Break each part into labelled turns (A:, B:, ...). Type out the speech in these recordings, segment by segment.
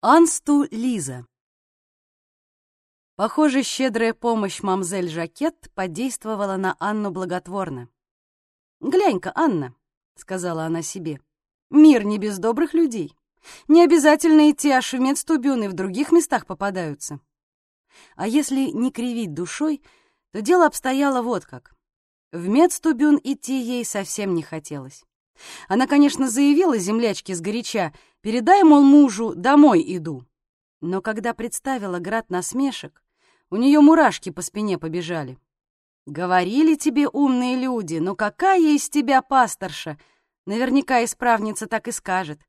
A: Ансту Лиза. Похоже, щедрая помощь мамзель Жакет подействовала на Анну благотворно. «Глянь-ка, Анна», — сказала она себе, — «мир не без добрых людей. Не обязательно идти аж в медстубюн, и в других местах попадаются». А если не кривить душой, то дело обстояло вот как. В медстубюн идти ей совсем не хотелось. Она, конечно, заявила землячке сгоряча, передай, мол, мужу, домой иду. Но когда представила град насмешек, у нее мурашки по спине побежали. Говорили тебе умные люди, но какая из тебя пасторша? Наверняка исправница так и скажет.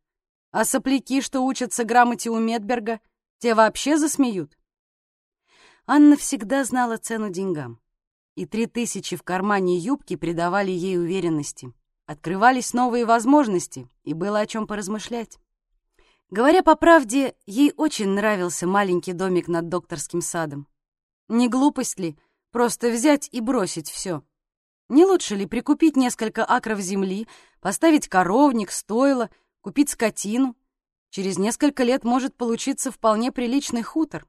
A: А сопляки, что учатся грамоте у Медберга, те вообще засмеют. Анна всегда знала цену деньгам, и три тысячи в кармане юбки придавали ей уверенности. Открывались новые возможности, и было о чем поразмышлять. Говоря по правде, ей очень нравился маленький домик над докторским садом. Не глупость ли просто взять и бросить все? Не лучше ли прикупить несколько акров земли, поставить коровник, стойло, купить скотину? Через несколько лет может получиться вполне приличный хутор.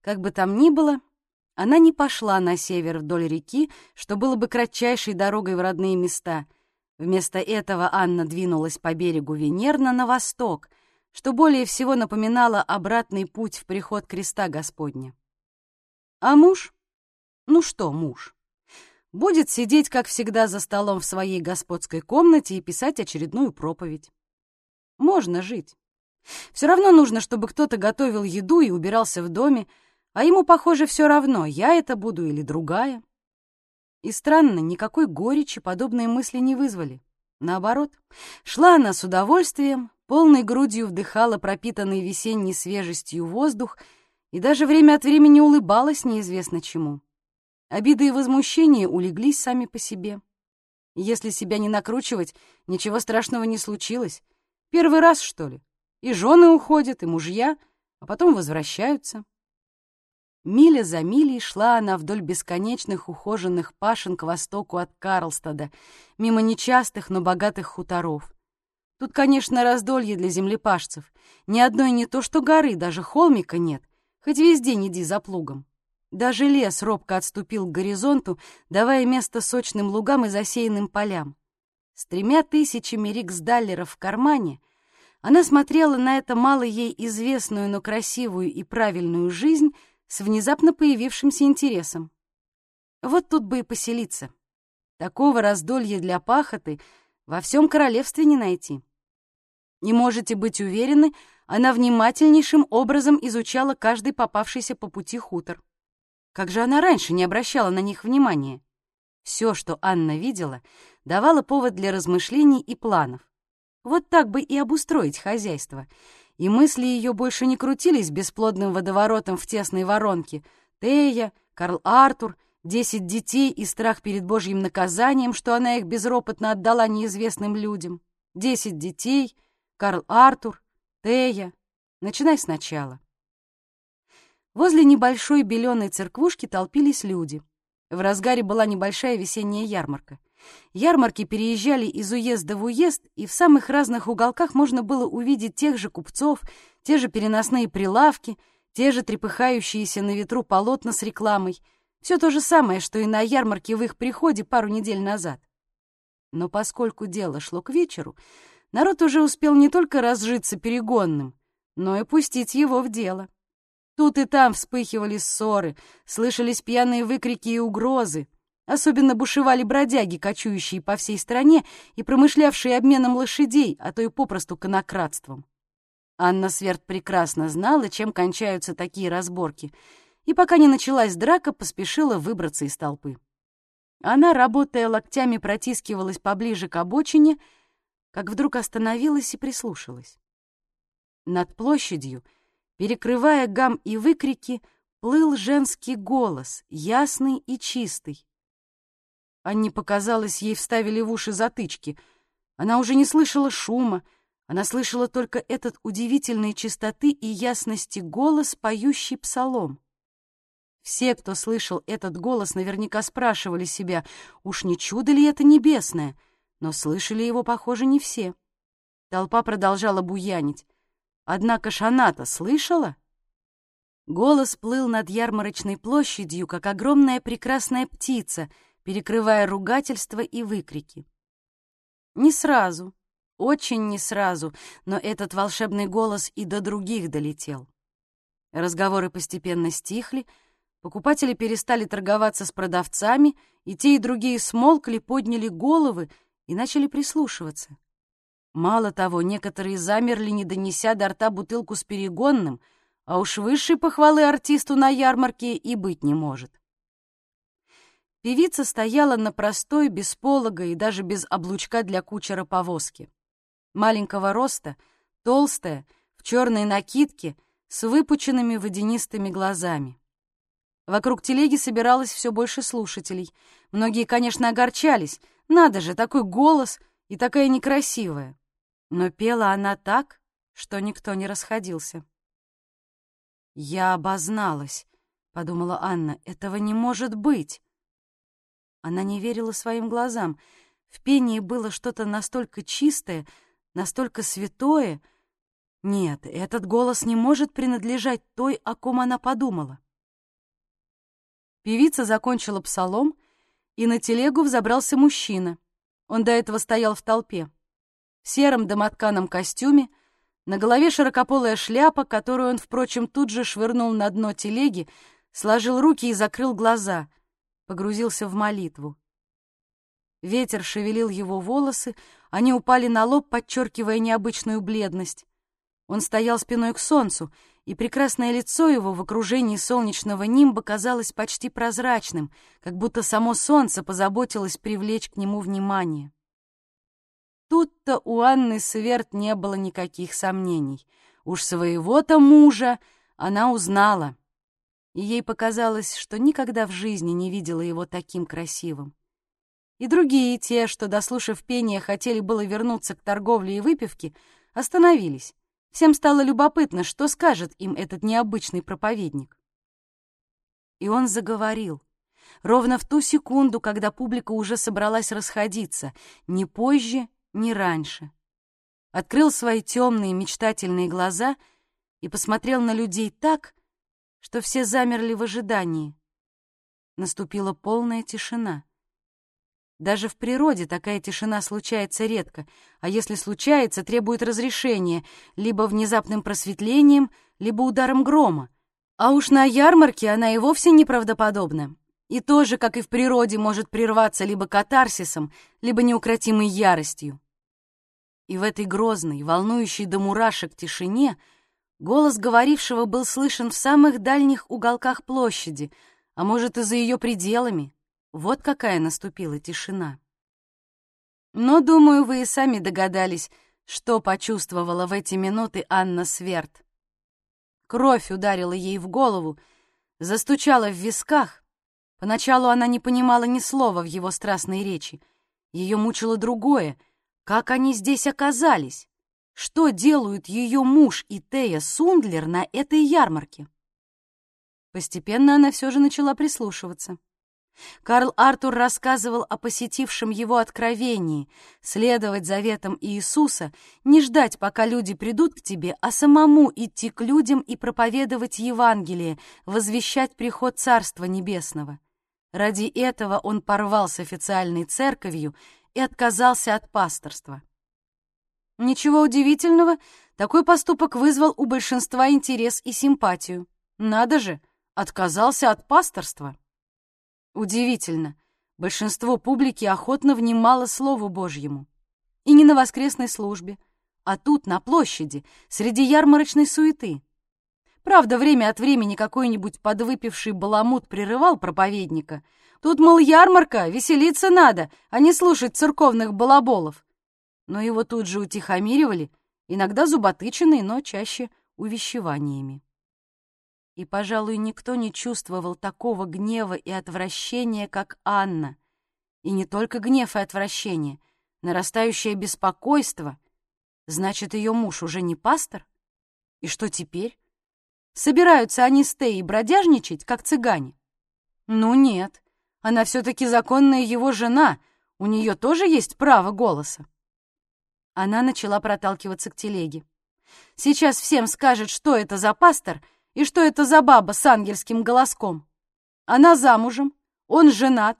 A: Как бы там ни было, она не пошла на север вдоль реки, что было бы кратчайшей дорогой в родные места — Вместо этого Анна двинулась по берегу Венерна на восток, что более всего напоминало обратный путь в приход креста Господня. А муж? Ну что муж? Будет сидеть, как всегда, за столом в своей господской комнате и писать очередную проповедь. Можно жить. Все равно нужно, чтобы кто-то готовил еду и убирался в доме, а ему, похоже, все равно, я это буду или другая. И странно, никакой горечи подобные мысли не вызвали. Наоборот, шла она с удовольствием, полной грудью вдыхала пропитанный весенней свежестью воздух и даже время от времени улыбалась неизвестно чему. Обиды и возмущения улеглись сами по себе. Если себя не накручивать, ничего страшного не случилось. Первый раз, что ли? И жены уходят, и мужья, а потом возвращаются. Миля за милей шла она вдоль бесконечных ухоженных пашен к востоку от Карлстада, мимо нечастых, но богатых хуторов. Тут, конечно, раздолье для землепашцев. Ни одной не то что горы, даже холмика нет, хоть весь день иди за плугом. Даже лес робко отступил к горизонту, давая место сочным лугам и засеянным полям. С тремя тысячами риксдаллеров в кармане она смотрела на это мало ей известную, но красивую и правильную жизнь — с внезапно появившимся интересом. Вот тут бы и поселиться. Такого раздолья для пахоты во всем королевстве не найти. Не можете быть уверены, она внимательнейшим образом изучала каждый попавшийся по пути хутор. Как же она раньше не обращала на них внимания? Все, что Анна видела, давало повод для размышлений и планов. Вот так бы и обустроить хозяйство — и мысли ее больше не крутились бесплодным водоворотом в тесной воронке. Тея, Карл Артур, десять детей и страх перед Божьим наказанием, что она их безропотно отдала неизвестным людям. Десять детей, Карл Артур, Тея. Начинай сначала. Возле небольшой беленой церквушки толпились люди. В разгаре была небольшая весенняя ярмарка. Ярмарки переезжали из уезда в уезд, и в самых разных уголках можно было увидеть тех же купцов, те же переносные прилавки, те же трепыхающиеся на ветру полотна с рекламой. Все то же самое, что и на ярмарке в их приходе пару недель назад. Но поскольку дело шло к вечеру, народ уже успел не только разжиться перегонным, но и пустить его в дело. Тут и там вспыхивали ссоры, слышались пьяные выкрики и угрозы. Особенно бушевали бродяги, кочующие по всей стране и промышлявшие обменом лошадей, а то и попросту конократством. Анна Сверд прекрасно знала, чем кончаются такие разборки, и пока не началась драка, поспешила выбраться из толпы. Она, работая локтями, протискивалась поближе к обочине, как вдруг остановилась и прислушалась. Над площадью, перекрывая гам и выкрики, плыл женский голос, ясный и чистый. Анне показалось, ей вставили в уши затычки. Она уже не слышала шума, она слышала только этот удивительной чистоты и ясности голос, поющий псалом. Все, кто слышал этот голос, наверняка спрашивали себя, уж не чудо ли это небесное, но слышали его, похоже, не все. Толпа продолжала буянить. Однако ж она-то слышала? Голос плыл над ярмарочной площадью, как огромная прекрасная птица, перекрывая ругательства и выкрики. Не сразу, очень не сразу, но этот волшебный голос и до других долетел. Разговоры постепенно стихли, покупатели перестали торговаться с продавцами, и те и другие смолкли, подняли головы и начали прислушиваться. Мало того, некоторые замерли, не донеся до рта бутылку с перегонным — а уж высшей похвалы артисту на ярмарке и быть не может. Певица стояла на простой, без полога и даже без облучка для кучера повозки. Маленького роста, толстая, в черной накидке, с выпученными водянистыми глазами. Вокруг телеги собиралось все больше слушателей. Многие, конечно, огорчались. Надо же, такой голос и такая некрасивая. Но пела она так, что никто не расходился. «Я обозналась», — подумала Анна. «Этого не может быть». Она не верила своим глазам. В пении было что-то настолько чистое, настолько святое. Нет, этот голос не может принадлежать той, о ком она подумала. Певица закончила псалом, и на телегу взобрался мужчина. Он до этого стоял в толпе. В сером домотканом костюме — на голове широкополая шляпа, которую он, впрочем, тут же швырнул на дно телеги, сложил руки и закрыл глаза, погрузился в молитву. Ветер шевелил его волосы, они упали на лоб, подчеркивая необычную бледность. Он стоял спиной к солнцу, и прекрасное лицо его в окружении солнечного нимба казалось почти прозрачным, как будто само солнце позаботилось привлечь к нему внимание. Тут-то у Анны Сверд не было никаких сомнений. Уж своего-то мужа она узнала. И ей показалось, что никогда в жизни не видела его таким красивым. И другие, те, что, дослушав пение, хотели было вернуться к торговле и выпивке, остановились. Всем стало любопытно, что скажет им этот необычный проповедник. И он заговорил. Ровно в ту секунду, когда публика уже собралась расходиться, не позже, не раньше. Открыл свои темные мечтательные глаза и посмотрел на людей так, что все замерли в ожидании. Наступила полная тишина. Даже в природе такая тишина случается редко, а если случается, требует разрешения либо внезапным просветлением, либо ударом грома. А уж на ярмарке она и вовсе неправдоподобна. И тоже, как и в природе, может прерваться либо катарсисом, либо неукротимой яростью. И в этой грозной, волнующей до мурашек тишине голос говорившего был слышен в самых дальних уголках площади, а может, и за ее пределами. Вот какая наступила тишина. Но, думаю, вы и сами догадались, что почувствовала в эти минуты Анна Сверд. Кровь ударила ей в голову, застучала в висках. Поначалу она не понимала ни слова в его страстной речи. Ее мучило другое — как они здесь оказались? Что делают ее муж и Тея Сундлер на этой ярмарке? Постепенно она все же начала прислушиваться. Карл Артур рассказывал о посетившем его откровении, следовать заветам Иисуса, не ждать, пока люди придут к тебе, а самому идти к людям и проповедовать Евангелие, возвещать приход Царства Небесного. Ради этого он порвал с официальной церковью и отказался от пасторства. Ничего удивительного, такой поступок вызвал у большинства интерес и симпатию. Надо же, отказался от пасторства. Удивительно, большинство публики охотно внимало Слову Божьему. И не на воскресной службе, а тут, на площади, среди ярмарочной суеты. Правда, время от времени какой-нибудь подвыпивший баламут прерывал проповедника — Тут, мол, ярмарка, веселиться надо, а не слушать церковных балаболов. Но его тут же утихомиривали, иногда зуботычиной, но чаще увещеваниями. И, пожалуй, никто не чувствовал такого гнева и отвращения, как Анна. И не только гнев и отвращение, нарастающее беспокойство. Значит, ее муж уже не пастор? И что теперь? Собираются они с Теей бродяжничать, как цыгане? Ну нет, она все-таки законная его жена, у нее тоже есть право голоса. Она начала проталкиваться к телеге. Сейчас всем скажет, что это за пастор и что это за баба с ангельским голоском. Она замужем, он женат,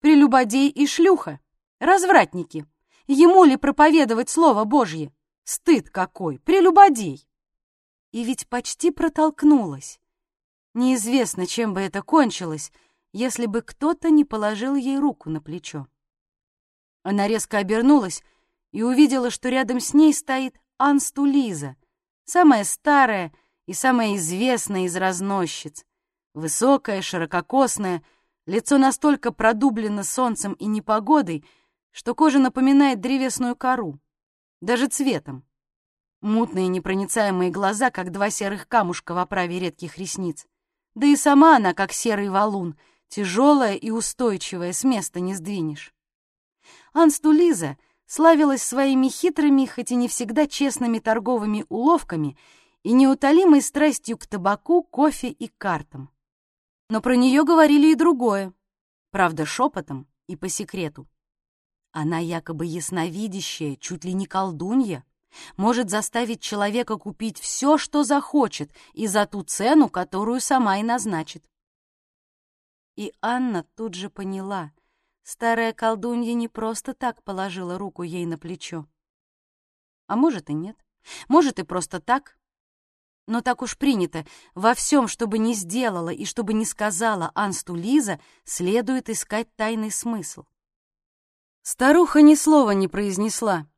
A: прелюбодей и шлюха, развратники. Ему ли проповедовать Слово Божье? Стыд какой, прелюбодей! И ведь почти протолкнулась. Неизвестно, чем бы это кончилось, если бы кто-то не положил ей руку на плечо. Она резко обернулась и увидела, что рядом с ней стоит Анстулиза, самая старая и самая известная из разносчиц. Высокая, ширококосная, лицо настолько продублено солнцем и непогодой, что кожа напоминает древесную кору, даже цветом. Мутные непроницаемые глаза, как два серых камушка в оправе редких ресниц. Да и сама она, как серый валун, тяжелая и устойчивая, с места не сдвинешь. Анстулиза славилась своими хитрыми, хоть и не всегда честными торговыми уловками и неутолимой страстью к табаку, кофе и картам. Но про нее говорили и другое, правда, шепотом и по секрету. Она якобы ясновидящая, чуть ли не колдунья, может заставить человека купить все, что захочет, и за ту цену, которую сама и назначит. И Анна тут же поняла — Старая колдунья не просто так положила руку ей на плечо. А может и нет. Может и просто так. Но так уж принято. Во всем, что бы ни сделала и что бы ни сказала Ансту Лиза, следует искать тайный смысл. Старуха ни слова не произнесла,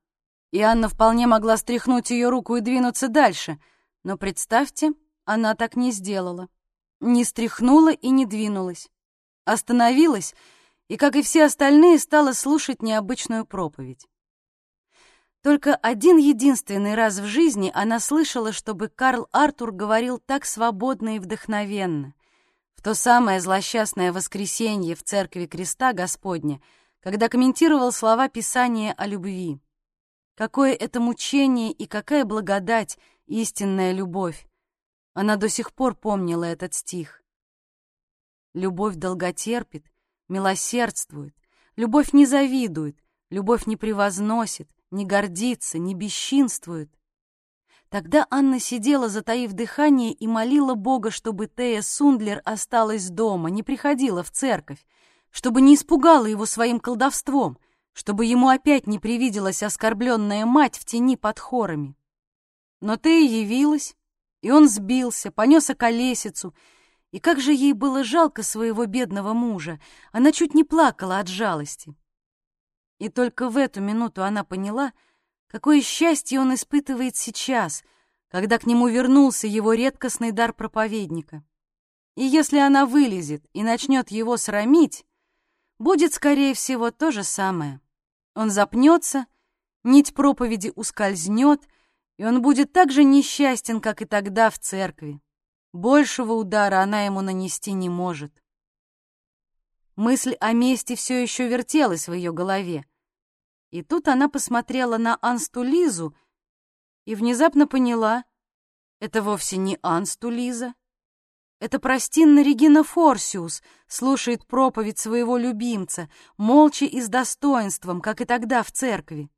A: и Анна вполне могла стряхнуть ее руку и двинуться дальше, но, представьте, она так не сделала. Не стряхнула и не двинулась. Остановилась — и, как и все остальные, стала слушать необычную проповедь. Только один единственный раз в жизни она слышала, чтобы Карл Артур говорил так свободно и вдохновенно. В то самое злосчастное воскресенье в церкви Креста Господня, когда комментировал слова Писания о любви. Какое это мучение и какая благодать, истинная любовь. Она до сих пор помнила этот стих. Любовь долготерпит, милосердствует, любовь не завидует, любовь не превозносит, не гордится, не бесчинствует. Тогда Анна сидела, затаив дыхание, и молила Бога, чтобы Тея Сундлер осталась дома, не приходила в церковь, чтобы не испугала его своим колдовством, чтобы ему опять не привиделась оскорбленная мать в тени под хорами. Но Тея явилась, и он сбился, понес околесицу, и как же ей было жалко своего бедного мужа. Она чуть не плакала от жалости. И только в эту минуту она поняла, какое счастье он испытывает сейчас, когда к нему вернулся его редкостный дар проповедника. И если она вылезет и начнет его срамить, будет, скорее всего, то же самое. Он запнется, нить проповеди ускользнет, и он будет так же несчастен, как и тогда в церкви. Большего удара она ему нанести не может. Мысль о мести все еще вертелась в ее голове. И тут она посмотрела на Ансту Лизу и внезапно поняла, это вовсе не Ансту Лиза. Это простинна Регина Форсиус слушает проповедь своего любимца, молча и с достоинством, как и тогда в церкви.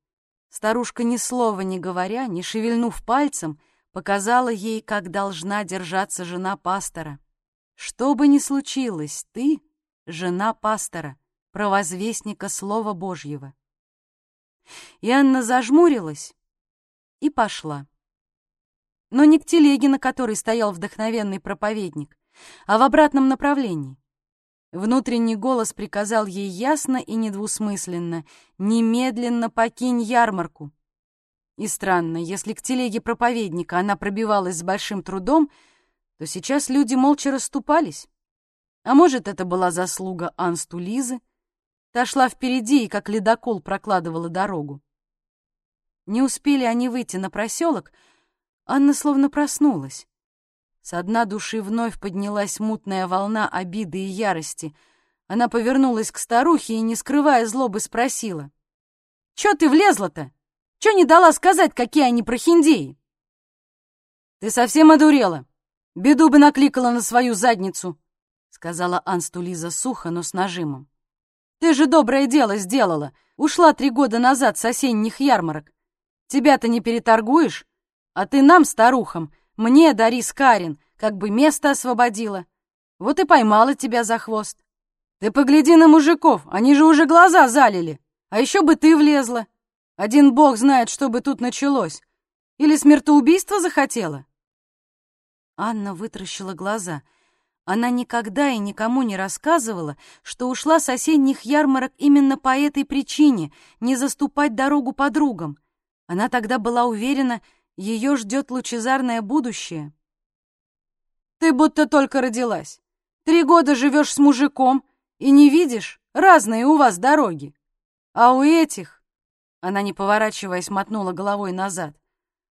A: Старушка ни слова не говоря, не шевельнув пальцем, показала ей, как должна держаться жена пастора. Что бы ни случилось, ты — жена пастора, провозвестника Слова Божьего. И Анна зажмурилась и пошла. Но не к телеге, на которой стоял вдохновенный проповедник, а в обратном направлении. Внутренний голос приказал ей ясно и недвусмысленно «Немедленно покинь ярмарку». И странно, если к телеге проповедника она пробивалась с большим трудом, то сейчас люди молча расступались. А может, это была заслуга Ансту Лизы? Та шла впереди и как ледокол прокладывала дорогу. Не успели они выйти на проселок, Анна словно проснулась. С дна души вновь поднялась мутная волна обиды и ярости. Она повернулась к старухе и, не скрывая злобы, спросила. «Чё ты влезла-то?» Чё не дала сказать, какие они прохиндеи?» «Ты совсем одурела? Беду бы накликала на свою задницу», — сказала Анстулиза сухо, но с нажимом. «Ты же доброе дело сделала. Ушла три года назад с осенних ярмарок. Тебя-то не переторгуешь, А ты нам, старухам, мне дари Скарин, как бы место освободила. Вот и поймала тебя за хвост. Ты погляди на мужиков, они же уже глаза залили. А еще бы ты влезла. Один бог знает, что бы тут началось. Или смертоубийство захотела?» Анна вытращила глаза. Она никогда и никому не рассказывала, что ушла с осенних ярмарок именно по этой причине — не заступать дорогу подругам. Она тогда была уверена, ее ждет лучезарное будущее. «Ты будто только родилась. Три года живешь с мужиком и не видишь, разные у вас дороги. А у этих...» Она, не поворачиваясь, мотнула головой назад.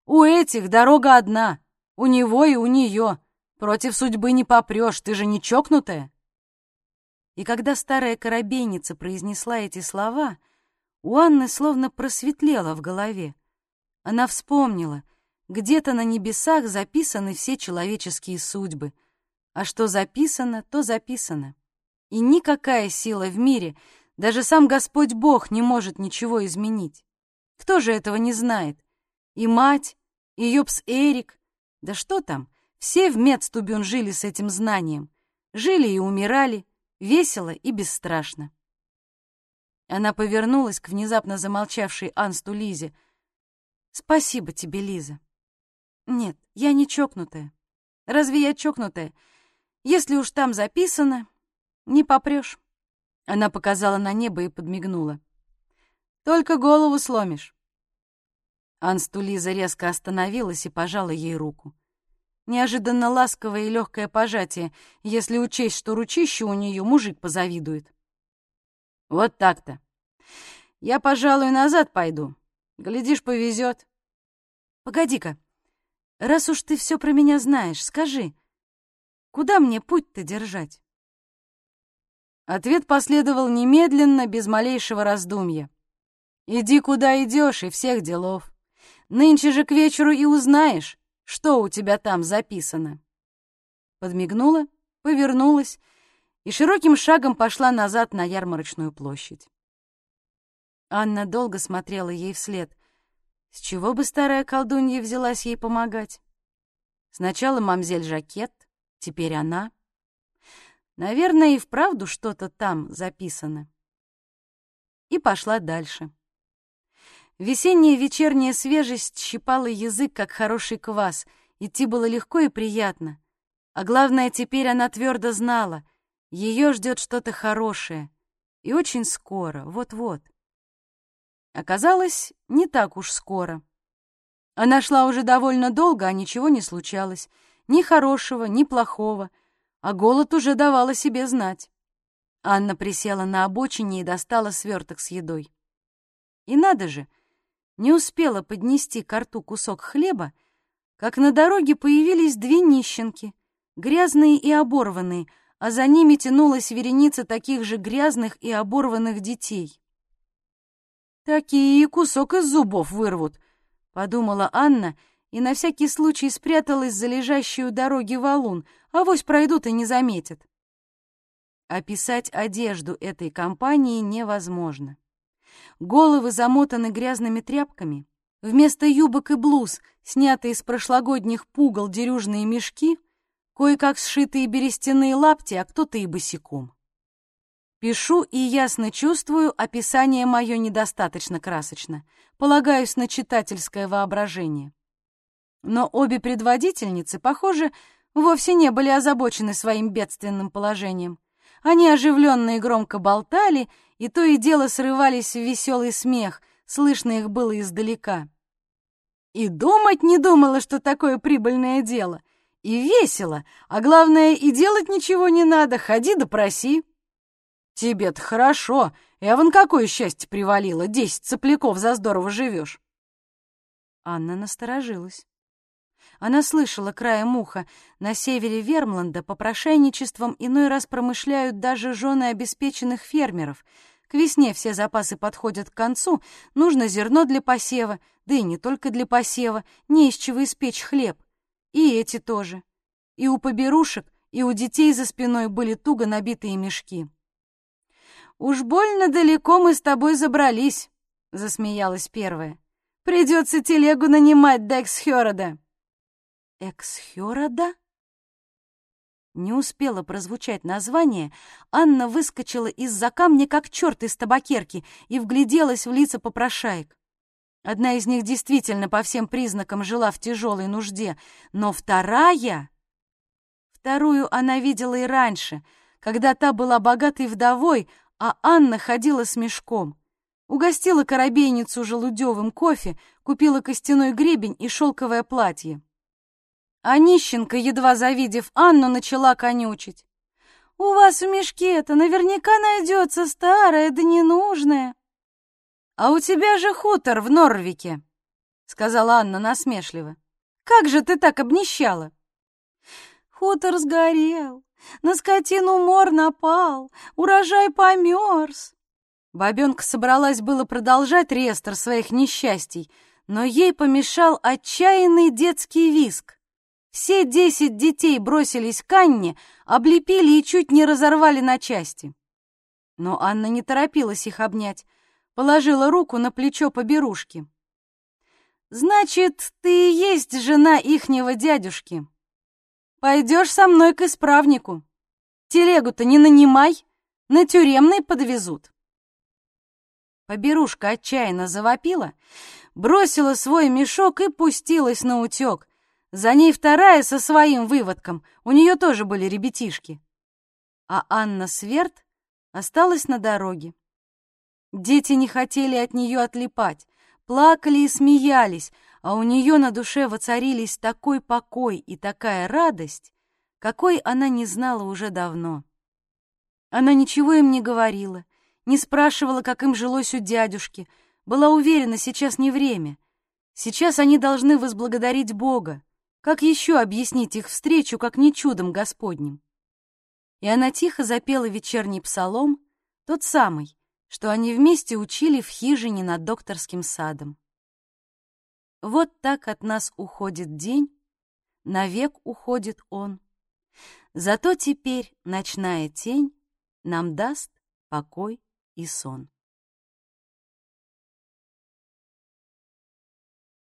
A: «У этих дорога одна, у него и у нее. Против судьбы не попрешь, ты же не чокнутая». И когда старая корабейница произнесла эти слова, у Анны словно просветлело в голове. Она вспомнила, где-то на небесах записаны все человеческие судьбы, а что записано, то записано. И никакая сила в мире, даже сам Господь Бог не может ничего изменить. Кто же этого не знает? И мать, и Йобс Эрик, да что там, все в Медстубюн жили с этим знанием. Жили и умирали, весело и бесстрашно. Она повернулась к внезапно замолчавшей Ансту Лизе. «Спасибо тебе, Лиза. Нет, я не чокнутая. Разве я чокнутая? Если уж там записано, не попрешь. Она показала на небо и подмигнула. Только голову сломишь. Ансту Лиза резко остановилась и пожала ей руку. Неожиданно ласковое и легкое пожатие, если учесть, что ручище у нее мужик позавидует. Вот так-то. Я, пожалуй, назад пойду. Глядишь, повезет. Погоди-ка. Раз уж ты все про меня знаешь, скажи, куда мне путь-то держать? Ответ последовал немедленно, без малейшего раздумья. «Иди, куда идешь, и всех делов. Нынче же к вечеру и узнаешь, что у тебя там записано». Подмигнула, повернулась и широким шагом пошла назад на ярмарочную площадь. Анна долго смотрела ей вслед. С чего бы старая колдунья взялась ей помогать? Сначала мамзель Жакет, теперь она — Наверное, и вправду что-то там записано. И пошла дальше. Весенняя вечерняя свежесть щипала язык, как хороший квас. Идти было легко и приятно. А главное, теперь она твердо знала, ее ждет что-то хорошее. И очень скоро, вот-вот. Оказалось, не так уж скоро. Она шла уже довольно долго, а ничего не случалось. Ни хорошего, ни плохого — а голод уже давал о себе знать. Анна присела на обочине и достала сверток с едой. И надо же, не успела поднести к рту кусок хлеба, как на дороге появились две нищенки, грязные и оборванные, а за ними тянулась вереница таких же грязных и оборванных детей. «Такие кусок из зубов вырвут», — подумала Анна, — и на всякий случай спряталась за лежащую дороги валун, авось пройдут и не заметят. Описать одежду этой компании невозможно. Головы замотаны грязными тряпками, вместо юбок и блуз, снятые из прошлогодних пугал дерюжные мешки, кое-как сшитые берестяные лапти, а кто-то и босиком. Пишу и ясно чувствую, описание мое недостаточно красочно, полагаюсь на читательское воображение. Но обе предводительницы, похоже, вовсе не были озабочены своим бедственным положением. Они оживленно и громко болтали, и то и дело срывались в веселый смех, слышно их было издалека. И думать не думала, что такое прибыльное дело. И весело, а главное, и делать ничего не надо, ходи да проси. Тебе-то хорошо, я вон какое счастье привалило, десять сопляков за здорово живешь. Анна насторожилась. Она слышала краем уха, на севере Вермланда попрошайничеством иной раз промышляют даже жены обеспеченных фермеров. К весне все запасы подходят к концу, нужно зерно для посева, да и не только для посева, не из чего испечь хлеб. И эти тоже. И у поберушек, и у детей за спиной были туго набитые мешки. «Уж больно далеко мы с тобой забрались», — засмеялась первая. Придется телегу нанимать до Эксхёрода». «Эксхёрода?» Не успело прозвучать название, Анна выскочила из-за камня, как черт из табакерки, и вгляделась в лица попрошаек. Одна из них действительно по всем признакам жила в тяжелой нужде, но вторая... Вторую она видела и раньше, когда та была богатой вдовой, а Анна ходила с мешком. Угостила коробейницу желудевым кофе, купила костяной гребень и шелковое платье. А едва завидев Анну, начала конючить. «У вас в мешке-то наверняка найдется старое да ненужное». «А у тебя же хутор в Норвике», — сказала Анна насмешливо. «Как же ты так обнищала?» «Хутор сгорел, на скотину мор напал, урожай померз». Бабенка собралась было продолжать реестр своих несчастий, но ей помешал отчаянный детский виск. Все десять детей бросились к Анне, облепили и чуть не разорвали на части. Но Анна не торопилась их обнять, положила руку на плечо поберушки. «Значит, ты и есть жена ихнего дядюшки. Пойдешь со мной к исправнику. Телегу-то не нанимай, на тюремный подвезут». Поберушка отчаянно завопила, бросила свой мешок и пустилась на утек, за ней вторая со своим выводком, у нее тоже были ребятишки. А Анна Сверд осталась на дороге. Дети не хотели от нее отлипать, плакали и смеялись, а у нее на душе воцарились такой покой и такая радость, какой она не знала уже давно. Она ничего им не говорила, не спрашивала, как им жилось у дядюшки, была уверена, сейчас не время. Сейчас они должны возблагодарить Бога, как еще объяснить их встречу, как не чудом Господним? И она тихо запела вечерний псалом, тот самый, что они вместе учили в хижине над докторским садом. Вот так от нас уходит день, навек уходит он. Зато теперь ночная тень нам даст покой и сон.